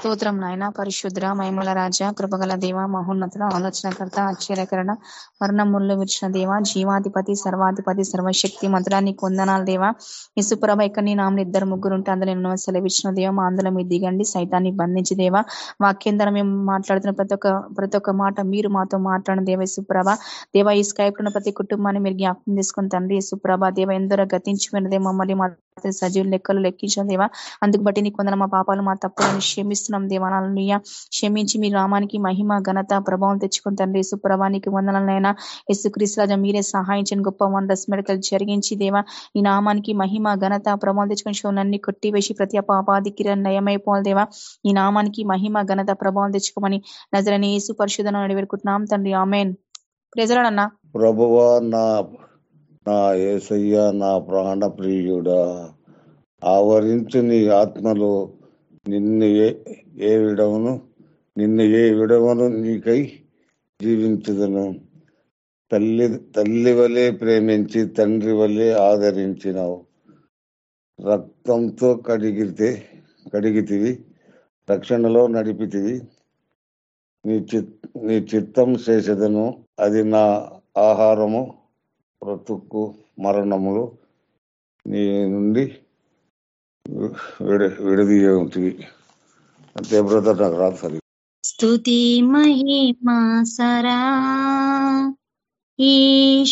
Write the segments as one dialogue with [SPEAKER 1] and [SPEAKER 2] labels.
[SPEAKER 1] స్తోత్రం నాయన. పరిశుద్ర మైమల రాజ కృపగల దేవ మహోన్నతుల ఆలోచనకర్త ఆశ్చర్యకరణ మరణముళ్ళు విరిచిన దేవ జీవాధిపతి సర్వాధిపతి సర్వశక్తి మంత్రాన్ని కొందనాలు దేవ. ఇసుప్రభ ఇక్కడ నీ నామని ఇద్దరు ముగ్గురు ఉంటే అందులో ఎన్నో సెలవిచ్చిన దేవ. మా అందులో మీరు దిగండి సైతాన్ని బంధించి దేవ. వాక్యం ద్వారా మేము మాట్లాడుతున్న ప్రతి ఒక్క ప్రతి ఒక్క మాట మీరు మాతో మాట్లాడిన దేవ ఇసుప్రభ దేవ ఈ స్కైప్ ఉన్న ప్రతి కుటుంబాన్ని మీరు జ్ఞాపకం తీసుకుని తండ్రి ఇసుప్రభ దేవ ఎందరో గతించిపోయిన మమ్మల్ని రాత్రి సజీవ లెక్కలు లెక్కించిన దేవా. అందుకు బట్టి నీ కొందరు మా పాపాలు మా తప్పులను క్షమిస్తున్నాం దేవాలయ క్షమించి మీ రామానికి మహిమ ఘనత ప్రభావం తెచ్చుకుని తండ్రి సుప్రభానికి వందనలైనా యేసుక్రీస్తురాజ మీరే సహాయించిన గొప్ప వండర్స్ మెడకలు జరిగించి దేవా ఈ నామానికి మహిమ ఘనత ప్రభావం తెచ్చుకుని షోనన్ని కొట్టివేసి ప్రతి అపాపాది కిరణ్ నయమైపోవాలి దేవా. ఈ నామానికి మహిమ ఘనత ప్రభావం తెచ్చుకోమని నజరని యేసు పరిశుధన నడివేరుకుంటున్నాం తండ్రి. ఆమెన్. ప్రజలన్నా
[SPEAKER 2] ప్రభువా నా నా ఏసయ్య నా ప్రాణ ప్రియుడా ఆవరించు నీ ఆత్మలో నిన్ను ఏ విడవను నిన్ను ఏ విడవను నీకై జీవించదను. తల్లి తల్లి వలె ప్రేమించి తండ్రి వలె ఆదరించినావు. రక్తంతో కడిగితే కడిగితివి రక్షణలో నడిపితివి. నీ చిత్ నీ చిత్తం చేసేదను అది నా ఆహారము. బ్రతుకు మరణములు నీ నుండి విడ విడదీయవుతుంది అంతే బ్రదర్ నాకు రాదు సరి
[SPEAKER 3] స్థుతి మహిమా సరా. ఈశురాజాకు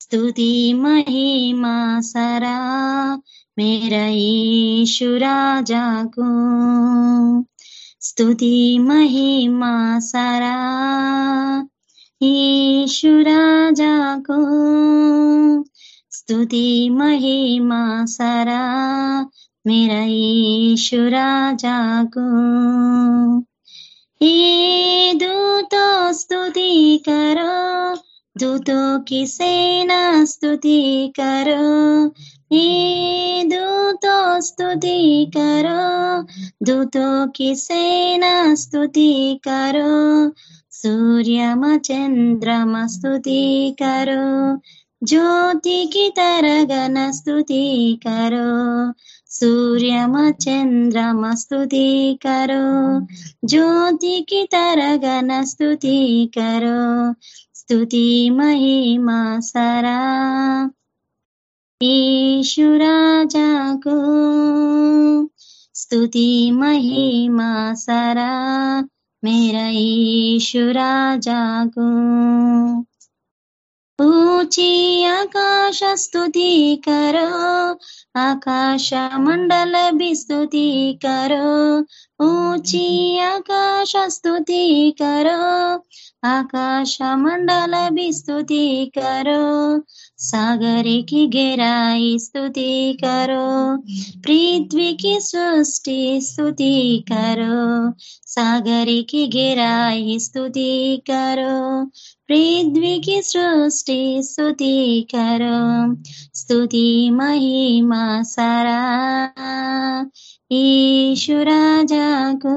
[SPEAKER 3] స్థుతి మహిమా సరా. మేరా ఈశురాజాకు స్తుతి మహిమా సరా. ఈశురాజాకు స్తుతి మహిమా సరా मेरा ईशु राजा को ये दूतो स्तुति करो दूतों की सेना स्तुति करो ये दूतो स्तुति करो दूतों की सेना स्तुति करो సూర్యమ చంద్రమ స్థుతికరో జ్యోతికి తరగన స్థుతికరో సూర్యమ చంద్రమ స్థుతికరో జ్యోతికి తరగన స్థుతికరో స్థుతి మహిమా సరా ఈశ్వరాజాకు స్థుతి మహిమా సరా मेरा ईश्वरा जागो ऊंची आकाश स्तुति करो आकाश मंडल भी स्तुति करो ऊंची आकाश स्तुति करो आकाश मंडल भी स्तुति करो सागर की गहराई स्तुति करो पृथ्वी की सृष्टि स्तुति करो सागर की गहराई स्तुति करो पृथ्वी की सृष्टि स्तुति करो। स्तुति महिमा सारा। ईशु राजा को।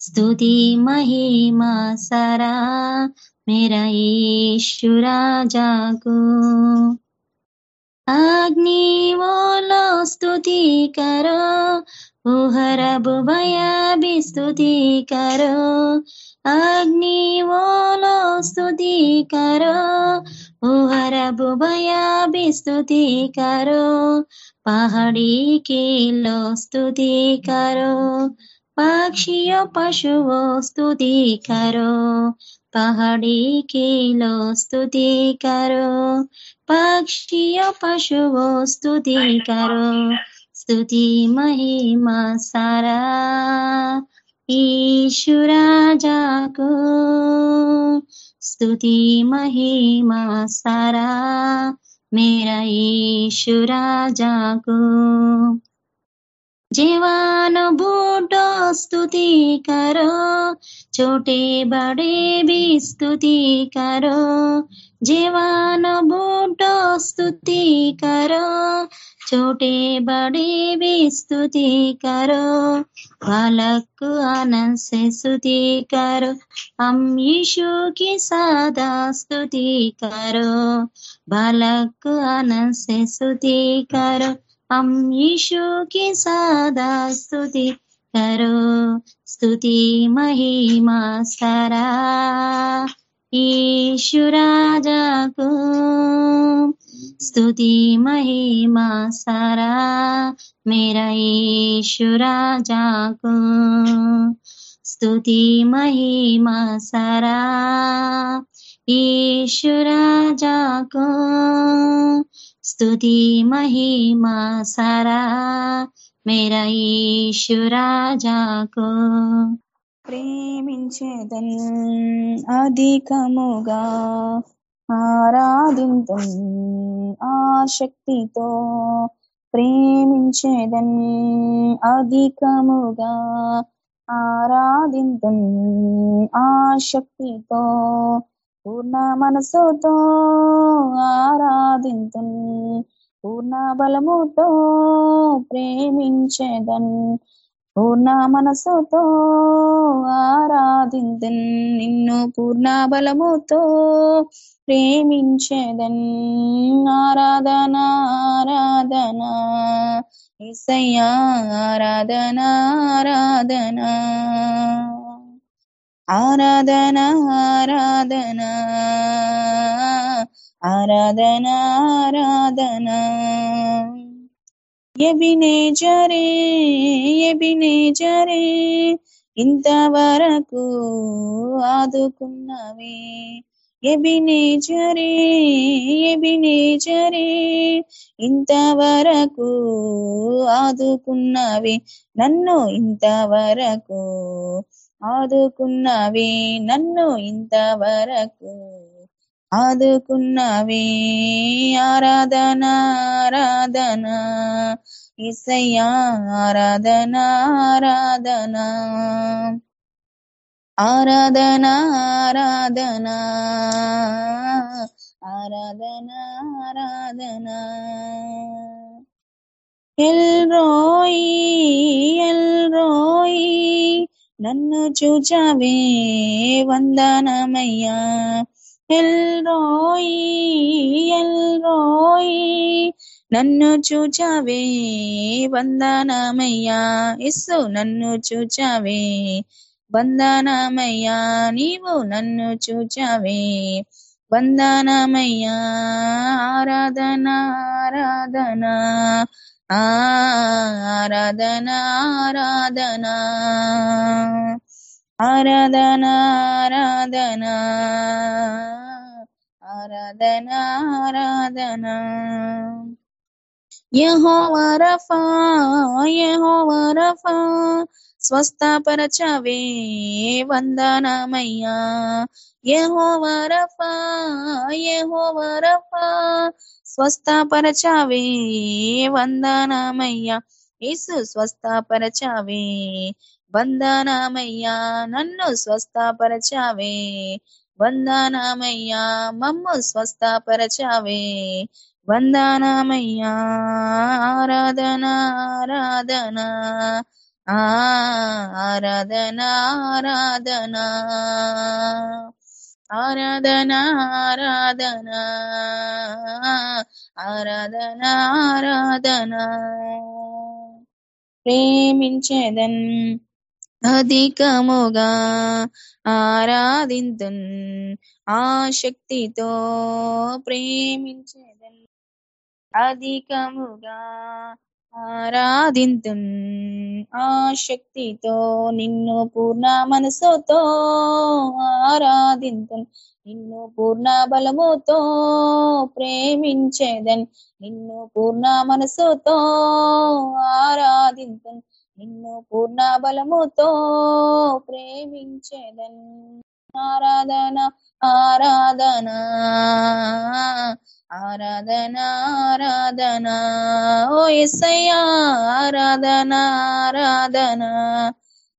[SPEAKER 3] स्तुति महिमा सारा। मेरा ईशु అగ్నివోలో స్థుతికరో ఉహరభుభయాభి స్థుతికరో అగ్నివోలో స్థుతికరో ఉహరభుభయాభి స్థుతికరో పహడీ కీలో స్థుతికరో పక్షియ పశువు స్థుతికరో పహడి కీలో స్థుతికరో పక్షియ పశువు స్థుతికరో స్థుతి మహిమ సరా ఈశ్వరాజాకు స్థుతి మహిమ సరా మేర ఈశ్వరాజాకు జీవానుభూటో స్థుతి కరో చోటే బడే బి స్థుతి కరో జీవానుభూటో స్థుతి కరో చోటే బడే బి స్థుతి కరో వాళ్ళకు ఆనంద్ కరో అం యీషుకి సదా స్థుతి కరో బాలకు ఆనంద్ కరో हम यीशु की सादा स्तुति करो, स्तुति, महिमा, सरा। ईशु राजा को स्तुति, महिमा, सरा। मेरा ईशु राजा को स्तुति, महिमा, सरा। ईशु राजा को స్తుతి మహిమా సరా మేరా ఈశ్వరాజాకు
[SPEAKER 1] ప్రేమించేదన్ అధికముగా ఆరాధింతు ఆశక్తితో ప్రేమించేదన్ అధికముగా ఆరాధింతు ఆశక్తితో పూర్ణ మనసుతో ఆరాధింతు పూర్ణ బలముతో ప్రేమించేదన్. పూర్ణ మనసుతో ఆరాధిందన్ నిన్ను పూర్ణ బలముతో ప్రేమించేదన్. ఆరాధన ఆరాధన ఇసయ్యా ఆరాధన ఆరాధన. ఆరాధన ఆరాధన. ఆరాధన ఆరాధన. ఎబినేజరే ఎబినేజరే ఇంతవరకు ఆదుకున్నవే. ఎబినేజరే ఎబినేజరే ఇంతవరకు ఆదుకున్నవి. నన్ను ఇంతవరకు ఆదుకున్నవే నన్ను ఇంతవరకు ఆదుకున్నవే ఆరాధన ఆరాధన ఇసయ్యా ఆరాధన ఆరాధన ఆరాధన ఆరాధన ఆరాధన ఆరాధన ఎల్రోయి ఎల్రోయి నన్ను చూచావే వందనమయ్యా. ఎల్ రోయి ఎల్ రోయి నన్ను చూచావే వందనమయ్యా. ఇస్సు నన్ను చూచావే వందనమయ్యా. నీవు నన్ను చూచావే వందనమయ్యా. ఆరాధన ఆరాధన. ఆరాధన ఆరాధన. ఆరాధన ఆరాధన. ఆరాధన ఆరాధన. యహోవరఫా యహోవరఫా స్వస్థపరచవే వందనమయ్యా. యహోవరఫా యహోవరఫా స్వస్థపరచవే వందనమయ్యా. యేసు స్వస్థపరచవే వందనమయ్యా. నన్ను స్వస్థపరచవే వందనమయ్యా. మమ్ము స్వస్థపరచవే వందనమయ్యా ఆరాధన ఆరాధన ఆరాధన ఆరాధన ఆరాధన ఆరాధన ఆరాధన ఆరాధన. ప్రేమించేదన్ అధికముగా ఆరాధింతున్ ఆశక్తితో ప్రేమించేదన్ అధికముగా ఆరాధింతున్ ఆశక్తితో నిన్ను పూర్ణ మనసుతో ఆరాధింతున్. నిన్ను పూర్ణ బలముతో ప్రేమించేదన్. నిన్ను పూర్ణ మనసుతో ఆరాధింతున్. నిన్ను పూర్ణ బలముతో ప్రేమించేదన్. ఆరాధన ఆరాధన. ஆராதனா ஆராதனா ஓ இசையா ஆராதனா ஆராதனா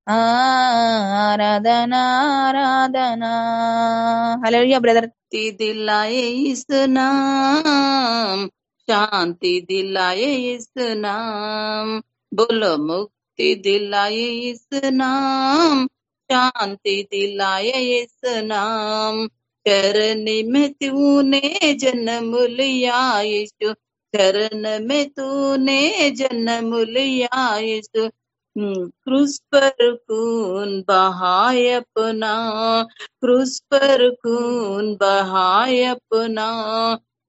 [SPEAKER 1] ஆராதனா
[SPEAKER 4] ஆராதனா ஹலோயா பிரதர் திதிலாயே இஸ்னாம் சாந்தி திலாயே இஸ்னாம் बोलो मुक्ति दिलाए इस नाम शांति दिलाए नाम चरनी में तूने जन्म लिया यीशु। चरण में तूने जन्म लिया इस क्रूस पर खून बहाय अपना। क्रूस पर खून बहाय अपना।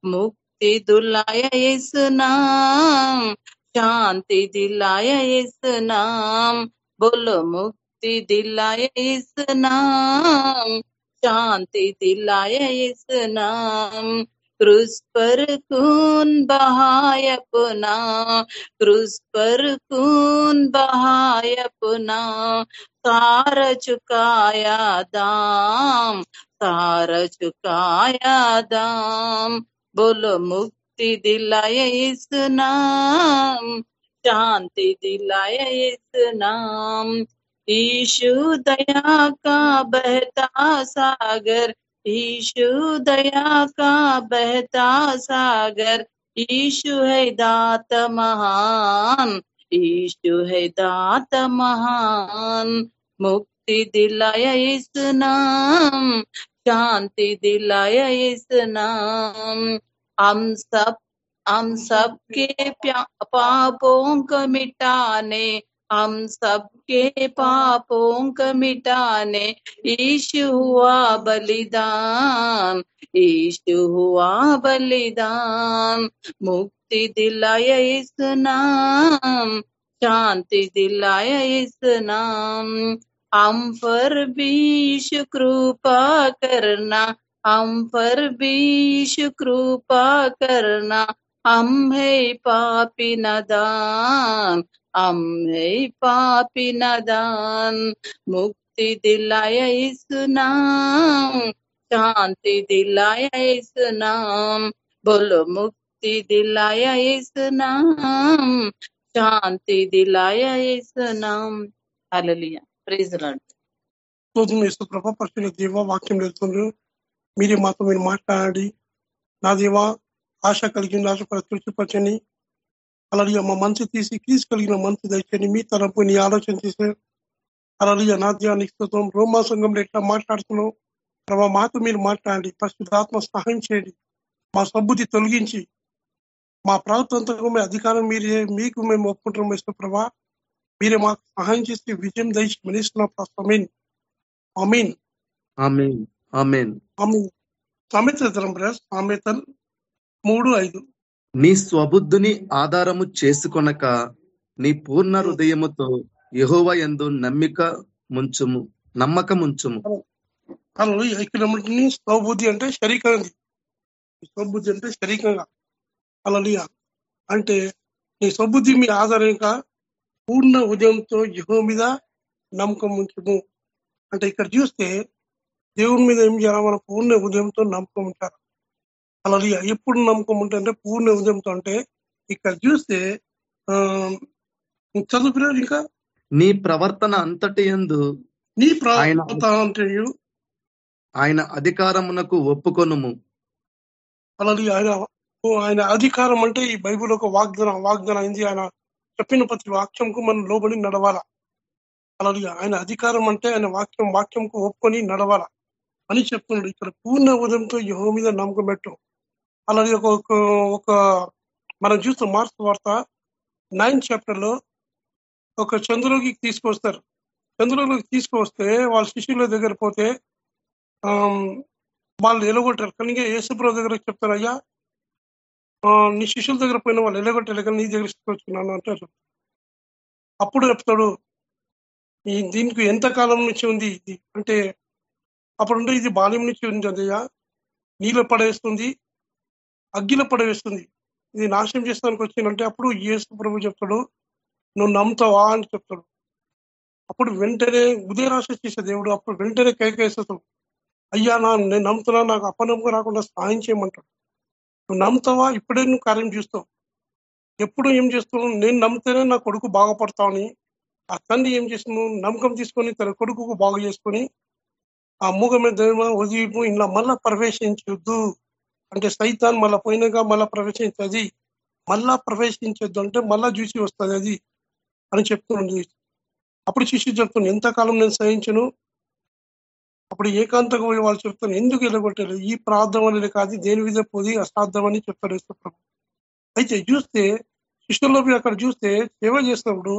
[SPEAKER 4] मुक्ति दुलाया इस नाम। शांति दिलाया इस नाम। बोलो, मुक्ति दिलाया इस नाम। शांति दिलाया इस नाम। क्रूस पर खून बहाय अपना। क्रूस पर खून बहाय अपना। सार चुकाया दाम। सार चुकाया दाम। बोलो, मुक्ति दिलाए इस नाम। शांति दिलाए इस नाम। ईशु दया का बहता सागर, ईशु दया का बहता सागर, ईशु है दात महान, ईशु है दात महान, मुक्ति दिलाया इस नाम, शांति दिलाया इस नाम। हम सब, हम सबके पापों को मिटाने हम सबके पापों को मिटाने ईशु हुआ बलिदान, ईशु हुआ बलिदान। मुक्ति दिलाया इस नाम, शांति दिलाया इस नाम। हम पर बीश कृपा करना, हम पर बीश कृपा करना, हम है पापी नदान। हम है पापी नदान मुक्ति दिलाया इस नाम शांति दिलाया इस नाम बोलो मुक्ति दिलाया इस नाम शांति दिलाया इस नाम हालेलुया ప్రైజ్ లాడ్
[SPEAKER 5] స్తోత్రం యేసు ప్రభ పరిశుద్ధ దేవ వాక్యం వెళ్తుండ్రు మీరే మాతో మీరు మాట్లాడి నా దేవ ఆశ కలిగిన ఆశ తృప్తిపరచని అలాగే మా మనసు తీసి క్రీస్ కలిగిన మనసు దయచని మీ తరపు నీ ఆలోచన చేసే అలాగే నా దేవానికి స్తోత్రం. రోమా సంఘంలో ఎట్లా మాట్లాడుతున్నాం ప్రభా మాతో మీరు మాట్లాడండి. పరిశుద్ధాత్మ సహాయం చేయండి. మా సబ్బుద్ధి తొలగించి. మా ప్రభుత్వం అధికారం మీరే మీకు మేము ఒప్పుకుంటున్నాం ఇష్టం ప్రభా. మీరే మాకు సహాయం చేసి విజయం దయచి మనిస్తున్నాం అమీన్ అమీన్ సామెతలు మూడు ఐదు.
[SPEAKER 6] నీ స్వబుద్ధిని ఆధారము చేసుకొనక నీ పూర్ణ హృదయముతో యహోవ ఎందు నమ్మిక ముంచుము నమ్మకం ఉంచుము
[SPEAKER 5] అలా ఇక్కడ స్వబుద్ధి అంటే శరీరంగా. స్వబుద్ధి అంటే శరీరంగా. అలా అంటే నీ స్వబుద్ధి మీ ఆధారంగా పూర్ణ ఉదయంతో యహో మీద నమ్మకం ఉంచము. అంటే ఇక్కడ చూస్తే దేవుని మీద ఏం చేయాలి? మన పూర్ణ ఉదయంతో నమ్మకం ఉంటారు అలా ఎప్పుడు నమ్మకం ఉంటుందంటే పూర్ణ ఉదయంతో అంటే ఇక్కడ చూస్తే చదువుతున్నారు ఇంకా?
[SPEAKER 6] నీ ప్రవర్తన అంతటి ఎందు
[SPEAKER 5] నీ ప్రవర్తన అంటే
[SPEAKER 6] ఆయన అధికారమునకు ఒప్పుకొనుము.
[SPEAKER 5] అలా ఆయన ఆయన అధికారం అంటే ఈ బైబుల్ ఒక వాగ్దానం వాగ్దానం అయింది. ఆయన చెప్పిన ప్రతి వాక్యంకు మనం లోబడి నడవాల. అలాగే ఆయన అధికారం అంటే ఆయన వాక్యం వాక్యంకు ఒప్పుకొని నడవాల అని చెప్తున్నాడు. ఇక్కడ పూర్ణ ఉదయంతో యహో మీద నమ్మకం పెట్టు. అలాగే ఒక ఒక మనం చూస్తాం మార్క్స్ వార్త నైన్ చాప్టర్లో ఒక చంద్రులోకి తీసుకొస్తారు. చంద్రులోకి తీసుకొస్తే వాళ్ళ శిష్యుల దగ్గర పోతే వాళ్ళు ఎలగొట్టారు. కానీ యేసుప్రభు దగ్గర చెప్తారు అయ్యా నీ శిష్యుల దగ్గర పోయిన వాళ్ళు ఎలగొట్టారు కానీ నీ దగ్గర తీసుకొచ్చుకున్నాను అంటారు. అప్పుడు చెప్తాడు ఈ దీనికి ఎంత కాలం నుంచి ఉంది ఇది? అంటే అప్పుడుంటే ఇది బాల్యం నుంచి ఉంది అదయ్యా నీళ్ళు పడేస్తుంది అగ్గిలో పడవేస్తుంది. ఇది నాశనం చేస్తానికి వచ్చిందంటే అప్పుడు యేసు ప్రభు చెప్తాడు నువ్వు నమ్ముతావా? అని చెప్తాడు. అప్పుడు వెంటనే ఉదయరాశ చేసే దేవుడు అప్పుడు వెంటనే కైకేసేస్తాడు అయ్యా నా నేను నమ్ముతున్నా నాకు అపనమ్మకం రాకుండా సహాయం చేయమంటాడు. నువ్వు నమ్ముతావా? ఇప్పుడే నువ్వు కార్యం చూస్తావు. ఎప్పుడు ఏం చేస్తున్నావు నేను నమ్మితేనే నా కొడుకు బాగుపడతావని ఆ తండ్రి ఏం చేస్తున్నావు నమ్మకం తీసుకొని తన కొడుకు బాగు చేసుకొని ఆ మూగ మీద వదిలిపు ఇలా మళ్ళా ప్రవేశించొద్దు. అంటే సైతాన్ మళ్ళా పోయినాక మళ్ళా ప్రవేశించది. మళ్ళా ప్రవేశించొద్దు అంటే మళ్ళా చూసి వస్తుంది అది అని చెప్తున్నాడు అప్పుడు శిష్యు చెప్తున్నాను ఎంతకాలం నేను సహించను? అప్పుడు ఏకాంతంగా పోయి వాళ్ళు చెప్తాను ఎందుకు వెళ్ళగొట్టారు ఈ ప్రార్థన అనేది కాదు దేని మీద పోది? అసాధ్యం అని చెప్తాడు అయితే చూస్తే శిష్యుల్లో అక్కడ చూస్తే సేవ చేసినప్పుడు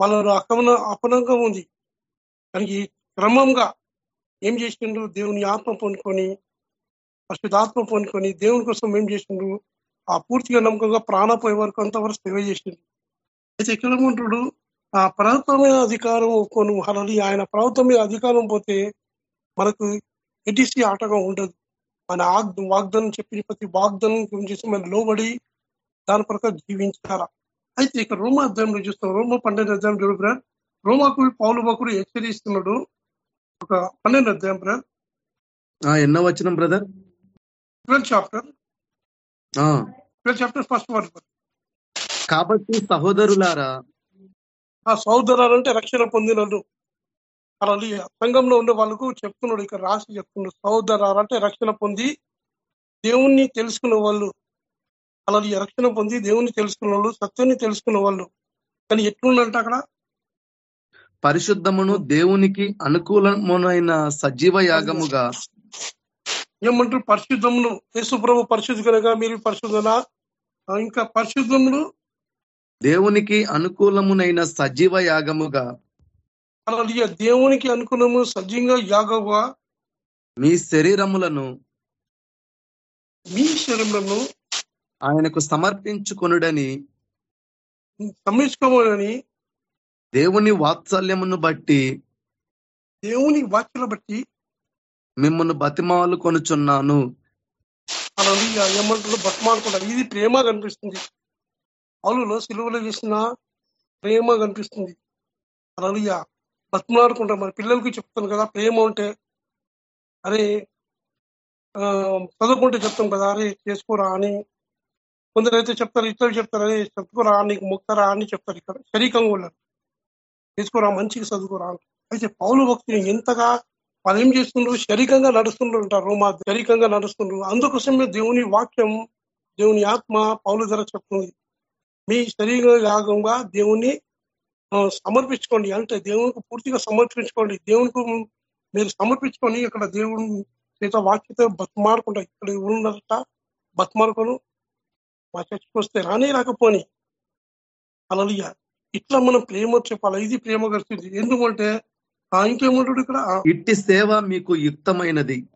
[SPEAKER 5] వాళ్ళ అపన అపనంగా ఉంది. దానికి క్రమంగా ఏం చేసిండ్రు? దేవుని ఆత్మ పొందుకొని పరిశుద్ధాత్మ పొందుకొని దేవుని కోసం ఏం చేసిండు? ఆ పూర్తిగా నమ్మకంగా ప్రాణపోయే వరకు అంతవరకు సేవ చేసిండు. అయితే ఇక్కడ ఆ ప్రభుత్వమైన అధికారం కొను హరలి ఆయన ప్రభుత్వం మీద అధికారం పోతే మనకు ఎడిసి ఆటగా ఉండదు. మన ఆగ్ వాగ్దానం చెప్పిన ప్రతి వాగ్దానం చేసి మనం లోబడి దాని ప్రకారం జీవించాలా? అయితే ఇక్కడ రోమా అధ్యాయంలో చూస్తాం. రోమా పన్నెండు అధ్యాయం చూడు రోమాకు పౌలు బకుడు హెచ్చరిస్తున్నాడు. ఒక పన్నెండు అధ్యాయం బ్రదర్
[SPEAKER 6] ఆ, ఎన్నో వచ్చిన
[SPEAKER 5] brother? Twelfth
[SPEAKER 6] chapter
[SPEAKER 5] twelfth chapter first word
[SPEAKER 6] కాబట్టి సహోదరులారా
[SPEAKER 5] ఆ సోదరాలు అంటే రక్షణ పొందినడు అలా సంఘంలో ఉండే వాళ్ళకు చెప్తున్నాడు ఇక్కడ రాసి చెప్తున్నాడు సోదరాలు అంటే రక్షణ పొంది దేవుణ్ణి తెలుసుకున్న వాళ్ళు. అలా రక్షణ పొంది దేవుణ్ణి తెలుసుకున్న వాళ్ళు సత్యాన్ని తెలుసుకున్న వాళ్ళు. కానీ ఎట్లుందంట అక్కడ?
[SPEAKER 6] పరిశుద్ధమును దేవునికి అనుకూలమునైన సజీవ యాగముగా
[SPEAKER 5] ఏమంటారు? పరిశుద్ధములు యేసుప్రభు పరిశుద్ధి కనుక మీరు పరిశుద్ధన ఇంకా పరిశుద్ధములు
[SPEAKER 6] దేవునికి అనుకూలమునైన సజీవ యాగముగా
[SPEAKER 5] అలా దేవునికి అనుకున్నాము సజీవంగా యాగగా
[SPEAKER 6] మీ శరీరములను
[SPEAKER 5] మీ శరీరంలో
[SPEAKER 6] ఆయనకు సమర్పించుకొనుడని
[SPEAKER 5] సమీర్చుకోవాలని
[SPEAKER 6] దేవుని వాత్సల్యమును బట్టి
[SPEAKER 5] దేవుని వాక్యల బట్టి
[SPEAKER 6] మిమ్మల్ని బతిమాలు కొనుచున్నాను.
[SPEAKER 5] ఏమంటారు బతిమాలకుండా ఇది ప్రేమ కనిపిస్తుంది. పౌలులో సిలువలో చేసిన ప్రేమ కనిపిస్తుంది. అలా బతమాడుకుంటారు మరి పిల్లలకి చెప్తాను కదా ప్రేమ ఉంటే. అరే ఆ, చదువుకుంటే చెప్తాం కదా అరే చేసుకోరా అని. కొందరైతే చెప్తారు ఇట్లా చెప్తారు అరే చెప్పుకోరా నీకు మొక్కరా అని చెప్తారు ఇక్కడ. శరీరంగా వాళ్ళు చేసుకోరా మంచిగా చదువుకోరా అని. అయితే పౌలు భక్తులు ఎంతగా వాళ్ళు ఏం చేస్తుండ్రు? శరీరంగా నడుస్తుండ్రు అంటారు మా శరీరంగా నడుస్తుండ్రు. అందుకోసమే దేవుని వాక్యం దేవుని ఆత్మ పౌలు ధర చెప్తుంది. మీ శరీర యాగంగా దేవుని సమర్పించుకోండి. అంటే దేవునికి పూర్తిగా సమర్పించుకోండి. దేవునికి మీరు సమర్పించుకొని ఇక్కడ దేవుని చేత వాక్యత బతుమాడుకుంటా ఇక్కడ ఉన్నట బతుమాడుకోను మా చర్చకు వస్తే రానే రాకపోని. అలలియ ఇట్లా మనం ప్రేమ చెప్పాలి? ఇది ప్రేమ కలిసింది. ఎందుకంటే ఇంకేమంటాడు ఇక్కడ?
[SPEAKER 6] ఇట్టి సేవ మీకు యుక్తమైనది.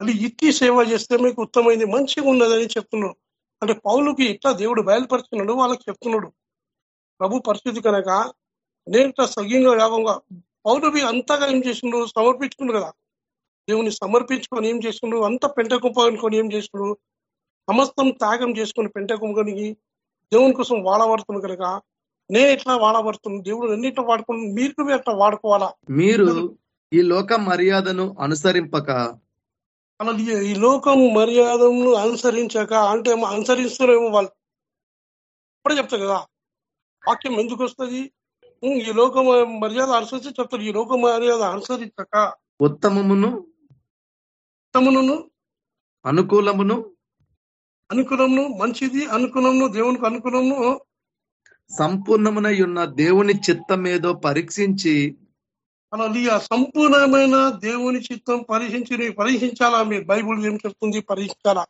[SPEAKER 5] అది ఇట్టి సేవ చేస్తే మీకు ఉత్తమైంది మంచిగా ఉన్నదని చెప్తున్నాడు. అంటే పౌలుకి ఇట్లా దేవుడు బయలుపరుచున్నాడు వాళ్ళకి చెప్తున్నాడు. ప్రభు పరిస్థితి కనుక నేను సగీంగా యాగంగా పౌలువి అంతగా ఏం చేసిండు? సమర్పించుకుండు కదా. దేవుని సమర్పించుకొని ఏం చేసిండు? అంత పెంట కుంపకొని ఏం చేసిండు? సమస్తం త్యాగం చేసుకుని పెంట కుంపనికి దేవుని కోసం వాడబడుతుంది కనుక నేను ఎట్లా వాడబడుతున్నాను దేవుడు ఎన్నిట్లో వాడుకున్నాను మీరు ఎట్లా వాడుకోవాలా?
[SPEAKER 6] మీరు ఈ లోక మర్యాదను అనుసరింపక.
[SPEAKER 5] అలా ఈ- లోకం మర్యాదను అనుసరించాక అంటే అనుసరిస్తున్నారేమో వాళ్ళు. ఇప్పుడే చెప్తా కదా వాక్యం ఎందుకు వస్తుంది? ఈ లోక మర్యాద అనుసరించి చెప్తారు. ఈ లోక మర్యాద అనుసరించక.
[SPEAKER 6] ఉత్తమమును
[SPEAKER 5] ఉత్తమును
[SPEAKER 6] అనుకూలమును
[SPEAKER 5] అనుకులమును మంచిది అనుకులమును దేవునికి అనుకులమును
[SPEAKER 6] సంపూర్ణమునై ఉన్న దేవుని చిత్తమేదో పరీక్షించి
[SPEAKER 5] అలా సంపూర్ణమైన దేవుని చిత్తం పరీక్షించి పరీక్షించాలా? మీరు బైబుల్ ఏం చెప్తుంది? పరీక్షించాలా?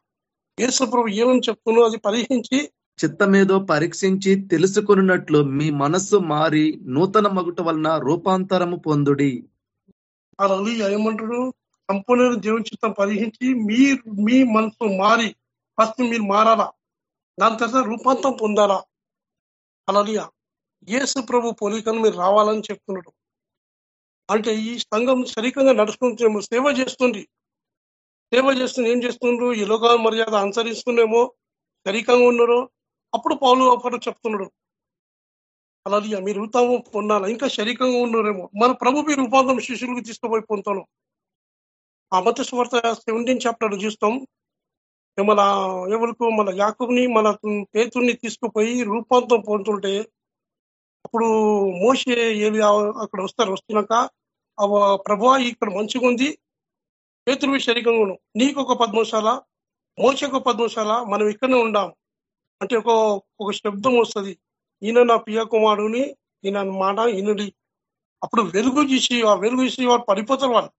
[SPEAKER 5] యేసుప్రభు ఏమేమి చెప్తుందో అది పరీక్షించి
[SPEAKER 6] చిత్తమేదో పరీక్షించి తెలుసుకున్నట్లు మీ మనస్సు మారి నూతన మగుట వలన రూపాంతరము పొందుడి.
[SPEAKER 5] అలా ఏమంటాడు సంపూర్ణ దేవుని చిత్తం పరీక్షించి మీరు మీ మనసు మారి ఫస్ట్ మీరు మారాలా? దాని తర్వాత రూపాంతరం పొందాలా? అలలియ యేసు ప్రభు పోలికను మీరు రావాలని చెప్తున్నాడు. అంటే ఈ సంఘం శరీరంగా నడుచుకుంటేమో సేవ చేస్తుంది. సేవ చేస్తుంది ఏం చేస్తుండ్రు? ఈ లోక మర్యాద అనుసరిస్తుండేమో శరీరంగా ఉన్నారో? అప్పుడు పౌలు అప్పుడు చెప్తున్నాడు. అలలియ మీరు రూపాంతం పొందాలా? ఇంకా శరీరంగా ఉన్నారేమో? మన ప్రభు మీ రూపాంతరం శిష్యులకు తీసుకుపోయి పొందుతాను. ఆ మత స్వార్థ సెవెంటీన్ చాప్టర్ చూస్తాం. మన ఎవరికి మన యాకుబ్ని మన పేతుని తీసుకుపోయి రూపాంతం పొందుతుంటే అప్పుడు మోసే ఏది అక్కడ వస్తారు వస్తున్నాక ప్రభా ఇక్కడ మంచిగా ఉంది. పేతురువి శరీరంగా నీకు ఒక పద్మశాల మోసకు పద్మశాల మనం ఇక్కడనే ఉండాం. అంటే ఒక ఒక శబ్దం వస్తుంది. ఈయన నా పియ కుమారుని ఈయన మాట ఈయనడి అప్పుడు వెలుగు చూసి ఆ వెలుగు చూసి వాడు పడిపోతారు వాళ్ళు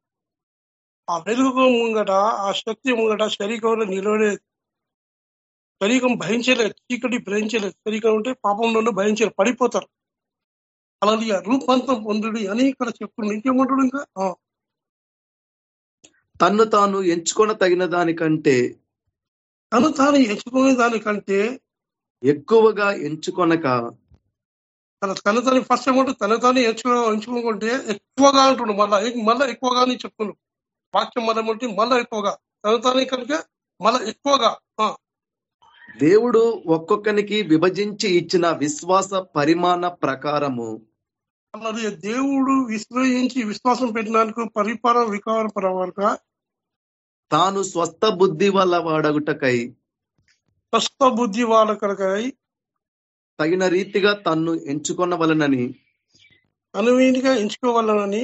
[SPEAKER 5] ఆ వెలుగు ముంగట ఆ శక్తి ముంగట శరీరంలో నిలబడేది శరీరం భరించలేదు చీకటి భరించలేదు. శరీరం ఉంటే పాపంలోనూ భరించలేదు పడిపోతారు. అలాగే రూపాంతం పొందుడు అని ఇక్కడ చెప్తున్నాడు ఇంకేమంటాడు ఇంకా?
[SPEAKER 6] తన్ను తాను ఎంచుకొన తగిన దానికంటే
[SPEAKER 5] తను తాను ఎంచుకునే దానికంటే
[SPEAKER 6] ఎక్కువగా ఎంచుకొనక
[SPEAKER 5] తన తన తను ఫస్ట్ ఏమంటే తన తాను ఎంచుకో ఎంచుకోకుంటే ఎక్కువగా అంటున్నాడు మళ్ళా మళ్ళా ఎక్కువగా అని చెప్తున్నాడు వాక్యం మళ్ళీ ఏమంటే మళ్ళా ఎక్కువగా తన తాను కనుక మళ్ళా ఎక్కువగా
[SPEAKER 6] దేవుడు ఒక్కొక్కనికి విభజించి ఇచ్చిన విశ్వాస పరిమాణ ప్రకారము
[SPEAKER 5] అలాగే దేవుడు విశ్వసించి విశ్వాసం పెట్టినందుకు పరిపాలన వికార పరవరక
[SPEAKER 6] తాను స్వస్థ బుద్ధి వల్ల వాడగుటకై
[SPEAKER 5] స్వస్థ బుద్ధి వాళ్ళ కనుకై
[SPEAKER 6] తగిన రీతిగా తన్ను ఎంచుకొనవలనని
[SPEAKER 5] అనువీనిగా ఎంచుకోవాలని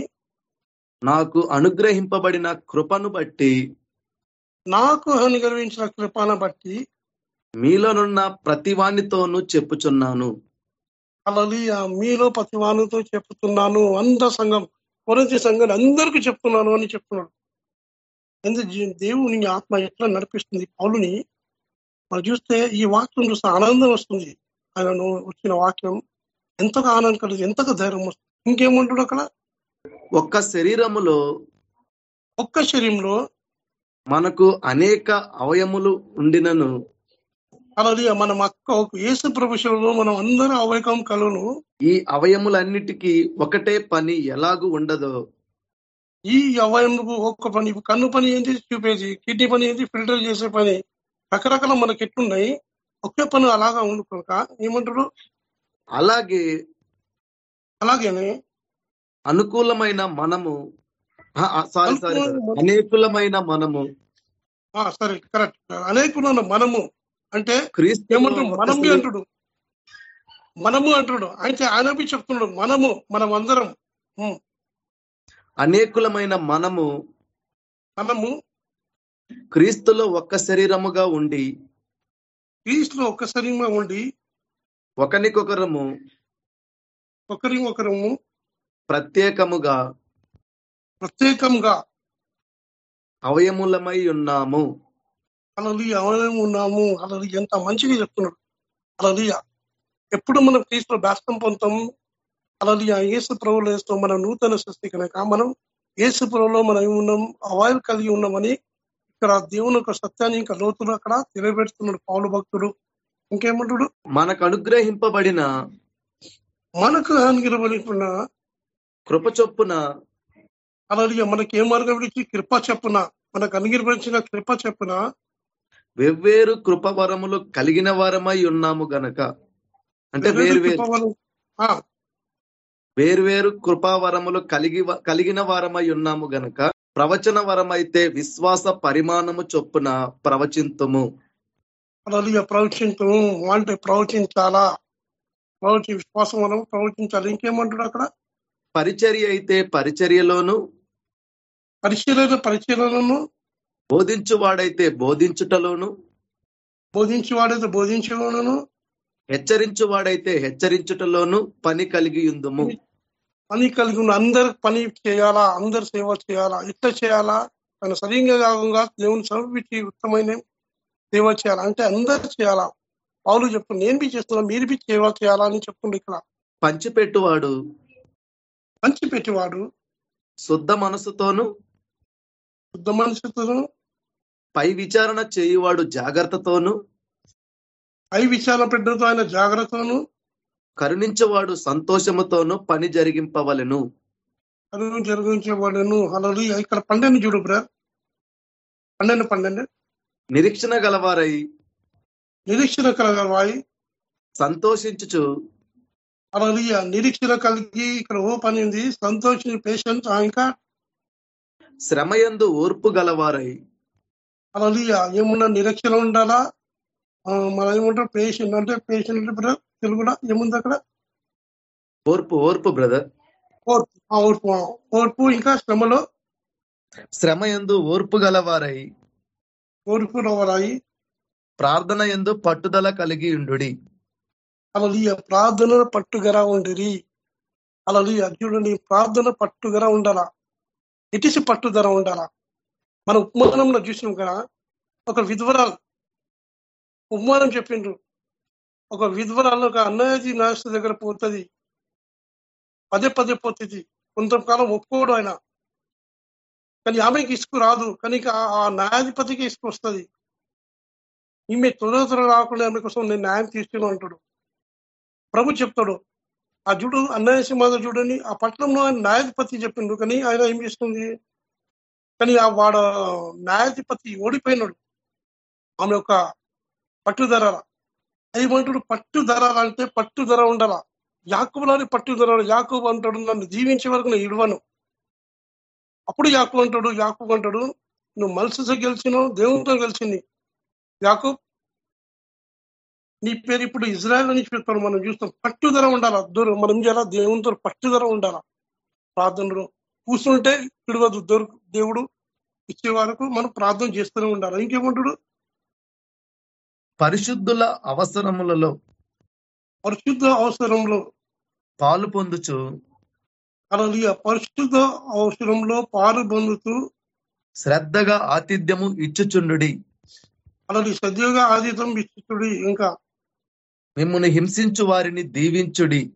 [SPEAKER 6] నాకు అనుగ్రహింపబడిన కృపను బట్టి
[SPEAKER 5] నాకు అనుగ్రహించిన కృపను బట్టి
[SPEAKER 6] మీలోనున్న ప్రతివానితోనూ చెప్పుచున్నాను.
[SPEAKER 5] అలాగే మీలో ప్రతివానుతో చెప్తున్నాను అంద సంఘం కొరంతి సంఘం అందరికీ చెప్తున్నాను అని చెప్తున్నాడు. ఎందుకు దేవుని ఆత్మ ఎట్లా నడిపిస్తుంది పౌలుని? మనం చూస్తే ఈ వాక్యం చూస్తే ఆనందం వస్తుంది. ఆయనను వచ్చిన వాక్యం ఎంతగా ఆనందం కలుగుతుంది ఎంతగా ధైర్యం వస్తుంది. ఇంకేముంటాడు అక్కడ?
[SPEAKER 6] ఒక్క శరీరములో
[SPEAKER 5] ఒక్క శరీరంలో
[SPEAKER 6] మనకు అనేక అవయములు ఉండినను.
[SPEAKER 5] అలాగే మనం అక్క యేసు ప్రభుత్వంలో మనం అందరూ అవైకం కలును
[SPEAKER 6] ఈ అవయములన్నిటికీ ఒకటే పని ఎలాగూ ఉండదో.
[SPEAKER 5] ఈ అవయముకు ఒక్క పని కన్ను పని ఏంటి చూపేది కిడ్నీ పని ఏంటి ఫిల్టర్ చేసే పని. రకరకాల మనకి ఎట్లున్నాయి ఒకే పని అలాగా ఉండు కనుక ఏమంటాడు
[SPEAKER 6] అలాగే
[SPEAKER 5] అలాగేనే
[SPEAKER 6] అనుకూలమైన మనము సారీ సారీ
[SPEAKER 5] అనుకూలమైన-
[SPEAKER 6] అనేకులమైన మనము.
[SPEAKER 5] ఆ, సరే కరెక్ట్ అనేకులు మనము అంటే
[SPEAKER 6] క్రీస్తు
[SPEAKER 5] ఏమంటాడు మనము అంటాడు. మనము అంటాడు. అయితే ఆయన చెప్తున్నాడు? మనము మనం అందరం.
[SPEAKER 6] అనేకులమైన మనము
[SPEAKER 5] మనము
[SPEAKER 6] క్రీస్తులో ఒక్క శరీరముగా ఉండి
[SPEAKER 5] క్రీస్తులో ఒక్క శరీరంగా ఉండి
[SPEAKER 6] ఒకనికొకరము
[SPEAKER 5] ఒకరి ఒకరము
[SPEAKER 6] ప్రత్యేకముగా
[SPEAKER 5] ప్రత్యేకంగా
[SPEAKER 6] అవయములమై ఉన్నాము.
[SPEAKER 5] అలలి అవయం ఉన్నాము. అలలి ఎంత మంచిగా చెప్తున్నాడు. అలలి ఎప్పుడు మనం క్రీస్తులో బ్యాస్తం పొందుతాం అలలి ఆ యేసు ప్రభులో వేస్తాం. మనం నూతన సృష్టి కనుక మనం యేసు ప్రభులో మనం ఉన్నాం? అవాయిల్ కలిగి ఉన్నామని ఇక్కడ దేవుని యొక్క సత్యాన్ని ఇంకా లోతులు అక్కడ తెలియబెడుతున్నాడు పౌలు భక్తుడు. ఇంకేమంటాడు?
[SPEAKER 6] మనకు అనుగ్రహింపబడిన
[SPEAKER 5] మనకు అనుగ్రహించిన
[SPEAKER 6] కృప చొప్పున
[SPEAKER 5] అలాగే మనకి ఏ మార్గం ఇచ్చి కృప చెప్పున మనకు అనుగ్రహించిన కృప చెప్పున
[SPEAKER 6] వెవ్వేరు కృపవరములు కలిగిన వారమై ఉన్నాము గనక. అంటే వేరు వేరు
[SPEAKER 5] కృపవరం- ఆ,
[SPEAKER 6] వేర్వేరు కృపావరములు కలిగి కలిగిన వారమై ఉన్నాము గనక. ప్రవచన వరమైతే విశ్వాస పరిమాణము చొప్పున ప్రవచింతుము.
[SPEAKER 5] అలాగే ప్రవచించు అంటే ప్రవచించాలా? ప్రవచి విశ్వాసం మనం ప్రవచించాలి? ఇంకేమంటాడు అక్కడ?
[SPEAKER 6] పరిచర్య అయితే పరిచర్యలోను
[SPEAKER 5] పరిశీలన పరిశీలనను
[SPEAKER 6] బోధించువాడైతే బోధించుటలోను
[SPEAKER 5] బోధించి వాడైతే బోధించను
[SPEAKER 6] హెచ్చరించువాడైతే హెచ్చరించుటలోను పని కలిగి ఉందుము
[SPEAKER 5] పని కలిగి ఉన్న అందరు పని చేయాలా అందరు సేవ చేయాలా ఎట్లా చేయాలా తన సరిగ్గా కాకుండా దేవుని సమర్పించి ఉత్తమైన సేవ చేయాలా అంటే అందరు చేయాలా. పౌలు చెప్పు నేను బి చేస్తున్నా మీరు బి సేవ చేయాలా అని చెప్తుండే ఇక్కడ.
[SPEAKER 6] పంచిపెట్టువాడు
[SPEAKER 5] మంచి పెట్టేవాడు
[SPEAKER 6] శుద్ధ మనసుతోను
[SPEAKER 5] శుద్ధ మనసుతో
[SPEAKER 6] పై విచారణ చేయువాడు జాగ్రత్తతోను
[SPEAKER 5] పై విచారణ పెట్టడంతో ఆయన జాగ్రత్తను
[SPEAKER 6] కరుణించువాడు సంతోషముతోను పని జరిగింపవలెను.
[SPEAKER 5] అను జరిగించేవాడును. ఇక్కడ పండెను చూడు బ్రదర్. పండెను పండెను.
[SPEAKER 6] నిరీక్షణ గలవారై
[SPEAKER 5] నిరీక్షణ కలగలవాయి
[SPEAKER 6] సంతోషించుచు
[SPEAKER 5] అలలు నిరీక్షణ కలిగి ఇక్కడ ఓ పని ఉంది సంతోషం పేషెంట్ ఇంకా
[SPEAKER 6] శ్రమయందు ఓర్పు గలవారై.
[SPEAKER 5] అలలు ఏమున్నా నిరీక్షణ ఉండాలా? మనం ఏమంటాం పేషెంట్ అంటే పేషెంట్ అంటే బ్రదర్ తెలుగులో ఏముంది అక్కడ?
[SPEAKER 6] ఓర్పు ఓర్పు బ్రదర్.
[SPEAKER 5] ఓర్పు ఓర్పు ఓర్పు ఇంకా శ్రమలో.
[SPEAKER 6] శ్రమయందు ఓర్పు గలవారై.
[SPEAKER 5] ఓర్పు రావాలాయి
[SPEAKER 6] ప్రార్థన ఎందు పట్టుదల కలిగి ఉండుడి.
[SPEAKER 5] అలలియ ప్రార్థన పట్టుగరా ఉండిరి. అలలియ చూడండి ప్రార్థన పట్టుగరా ఉండాలా. ఇటిసి పట్టుదర ఉండాలా. మన ఉపమానంలో చూసినాం కదా ఒక విధవరాలు. ఉపమానం చెప్పిండ్రు ఒక విధ్వరాలు ఒక అన్నయ్యది నాయస్తు దగ్గర పోతుంది. పదే పదే పోతుంది. కొంతకాలం ఒప్పుకోడు ఆయన. కానీ ఆమెకి ఇసుకు రాదు. కానీ ఆ- న్యాయాధిపతికి ఇసుకు వస్తుంది. ఈమె త్వర త్వర రాకుండా ఆమె కోసం నేను న్యాయం తీస్తున్నా అంటాడు. ప్రభు చెప్తాడు ఆ జుడు అన్నయ్య సింహాద చూడని ఆ పట్టణంలో ఆయన న్యాయాధిపతి చెప్పిండు కానీ ఆయన ఏం చేస్తుంది? కానీ ఆ వాడ న్యాయాధిపతి ఓడిపోయినాడు. ఆమె యొక్క పట్టుదర ఏమంటాడు? పట్టుదర అంటే పట్టుదర ఉండాల? యాకుబులాని పట్టుదర యాకూబు అంటాడు నన్ను జీవించే వరకు నేను ఇడవను అప్పుడు యాకూబు అంటాడు యాకూబు అంటాడు నువ్వు మనసుతో గెలిచినావు దేవునితో గెలిచింది. యాకూబ్ నీ పేరు ఇప్పుడు ఇజ్రాయల్ అని చెప్తాడు మనం చూస్తాం పట్టుదల ఉండాలా? దూరం మనం చేయాలా? దేవునితో పట్టుదల ఉండాలా? ప్రార్థనలో కూర్చుంటే విడవదు దొరకు దేవుడు ఇచ్చే వరకు మనం ప్రార్థన చేస్తూనే ఉండాలి? ఇంకేమంటాడు?
[SPEAKER 6] పరిశుద్ధుల అవసరములలో
[SPEAKER 5] పరిశుద్ధ అవసరంలో
[SPEAKER 6] పాలు పొందుచు.
[SPEAKER 5] అలా పరిశుద్ధ అవసరంలో పాలు పొందుతూ
[SPEAKER 6] శ్రద్ధగా ఆతిథ్యము ఇచ్చుచుండుడి.
[SPEAKER 5] అలా సద్యోగ ఆదితం ఇచ్చుతుడి ఇంకా
[SPEAKER 6] మిమ్మును హింసించు వారిని దీవించుడి.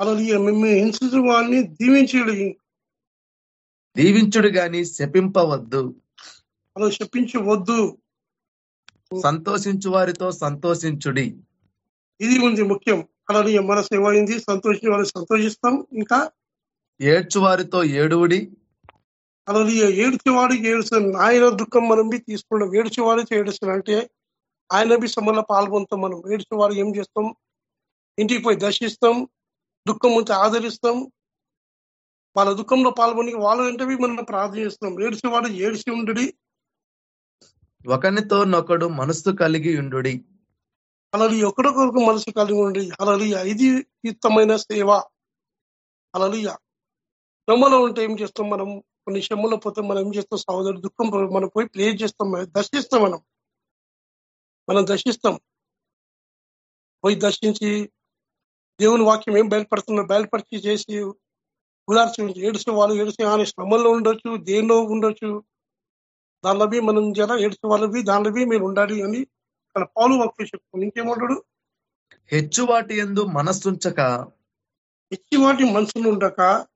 [SPEAKER 5] అలా మేము హింసించిన వారిని దీవించడు.
[SPEAKER 6] దీవించుడు గాని శపింపవద్దు.
[SPEAKER 5] అలా చెప్పించవద్దు
[SPEAKER 6] సంతోషించు వారితో సంతోషించుడి.
[SPEAKER 5] ఇది ఉంది ముఖ్యం. అలా మన సేవ అయింది వాళ్ళు సంతోషిస్తాం. ఇంకా?
[SPEAKER 6] ఏడ్చు వారితో ఏడువుడి.
[SPEAKER 5] అలా ఏడ్చేవాడికి ఏడుస్తాం ఆయన దుఃఖం మనం తీసుకున్నాం ఏడ్చేవాడికి ఏడుస్తాం అంటే ఆయన బి సమయంలో పాల్గొంటాం మనం. ఏడ్చేవాడు ఏం చేస్తాం? ఇంటికి పోయి దర్శిస్తాం. దుఃఖం ఉంటే ఆదరిస్తాం. వాళ్ళ దుఃఖంలో పాల్గొని వాళ్ళు అంటే మనం ప్రార్థన చేస్తాం. ఏడ్చేవాడు ఏడ్చి ఉండడి.
[SPEAKER 6] ఒకనితో నొకడు మనస్సు కలిగి ఉండుడి.
[SPEAKER 5] అలా ఒకరికొరకు మనసు కలిగి ఉండి అలా ఇది యుక్తమైన సేవ. అలా శ్రమలో ఉంటే ఏం చేస్తాం మనం? కొన్ని శ్రమలో పోతే మనం ఏం చేస్తాం? సహోదరు దుఃఖం మనం పోయి ప్లే చేస్తాం. దర్శిస్తాం మనం. మనం దర్శిస్తాం. పోయి దర్శించి దేవుని వాక్యం ఏం బయలుపడుతున్నా బయలుపరిచి చేసి ఉదార్చి ఏడిసే వాళ్ళు ఏడిసే ఆయన శ్రమంలో ఉండొచ్చు దేనిలో ఉండొచ్చు. దానిలో మనం జర ఏడిసే వాళ్ళవి దానిలో బి మీరు ఉండాలి అని ఇక్కడ పాలు వాక్యం చెప్తాం ఇంకేమంటాడు?
[SPEAKER 6] హెచ్చు వాటి ఎందు మనస్సుంచక
[SPEAKER 5] ఇచ్చి వాటి మనసులు ఉండక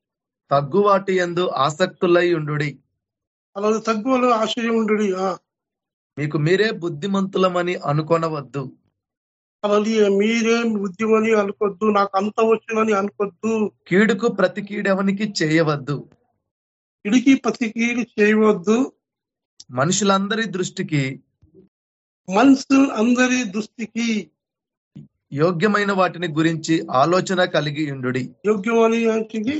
[SPEAKER 6] తగ్గు వాటి ఎందు ఆసక్తులై ఉండుడి.
[SPEAKER 5] అలా తగ్గు వాళ్ళు ఆశ్చర్యం ఉండడు.
[SPEAKER 6] మీకు మీరే బుద్ధిమంతులమని అనుకొనవద్దు.
[SPEAKER 5] మీరే ఉద్యమని అనుకోద్దు నాకు అంత వచ్చిందని అనుకోద్దు.
[SPEAKER 6] కీడుకు ప్రతి కీడెవనికి చేయవద్దు.
[SPEAKER 5] ఇడికి పతికీడు చేయవద్దు.
[SPEAKER 6] మనుషులందరి దృష్టికి
[SPEAKER 5] మనుషులు అందరి దృష్టికి
[SPEAKER 6] యోగ్యమైన వాటిని గురించి ఆలోచన కలిగి ఉండుడి.
[SPEAKER 5] యోగ్యమని వాటికి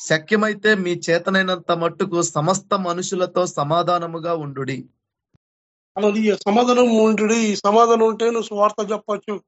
[SPEAKER 6] శక్యమైతే మీ చేతనైనంత మట్టుకు సమస్త మనుషులతో సమాధానముగా ఉండుడి.
[SPEAKER 5] సమాధానం ఉండు ఈ సమాధానం ఉంటే నువ్వు స్వార్థ చెప్పచ్చు.